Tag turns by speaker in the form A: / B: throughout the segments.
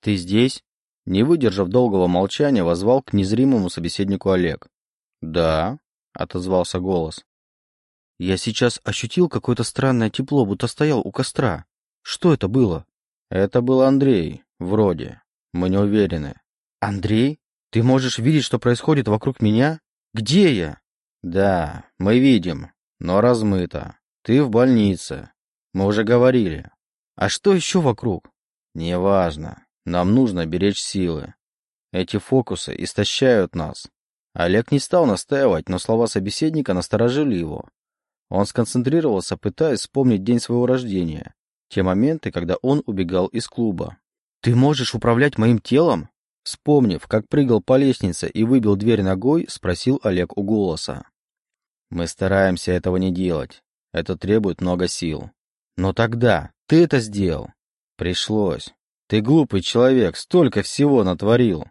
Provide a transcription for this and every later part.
A: «Ты здесь?» Не выдержав долгого молчания, возвал к незримому собеседнику Олег. «Да», — отозвался голос. «Я сейчас ощутил какое-то странное тепло, будто стоял у костра. Что это было?» «Это был Андрей, вроде. Мы не уверены». «Андрей? Ты можешь видеть, что происходит вокруг меня? Где я?» «Да, мы видим, но размыто. Ты в больнице. Мы уже говорили. А что еще вокруг?» «Неважно. Нам нужно беречь силы. Эти фокусы истощают нас. Олег не стал настаивать, но слова собеседника насторожили его. Он сконцентрировался, пытаясь вспомнить день своего рождения, те моменты, когда он убегал из клуба. «Ты можешь управлять моим телом?» Вспомнив, как прыгал по лестнице и выбил дверь ногой, спросил Олег у голоса. «Мы стараемся этого не делать. Это требует много сил. Но тогда ты это сделал. Пришлось. Ты глупый человек, столько всего натворил.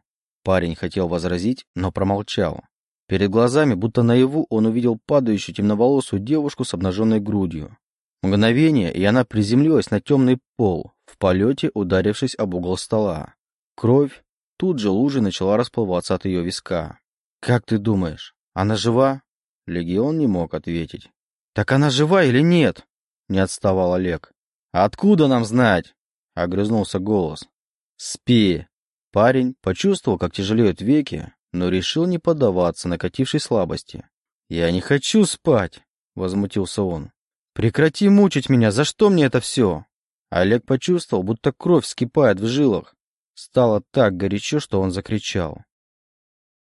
A: Парень хотел возразить, но промолчал. Перед глазами, будто наяву, он увидел падающую темноволосую девушку с обнаженной грудью. Мгновение, и она приземлилась на темный пол, в полете ударившись об угол стола. Кровь тут же лужей начала расплываться от ее виска. «Как ты думаешь, она жива?» Легион не мог ответить. «Так она жива или нет?» Не отставал Олег. «Откуда нам знать?» Огрызнулся голос. «Спи!» Парень почувствовал, как тяжелеют веки, но решил не поддаваться накатившей слабости. «Я не хочу спать!» — возмутился он. «Прекрати мучить меня! За что мне это все?» Олег почувствовал, будто кровь вскипает в жилах. Стало так горячо, что он закричал.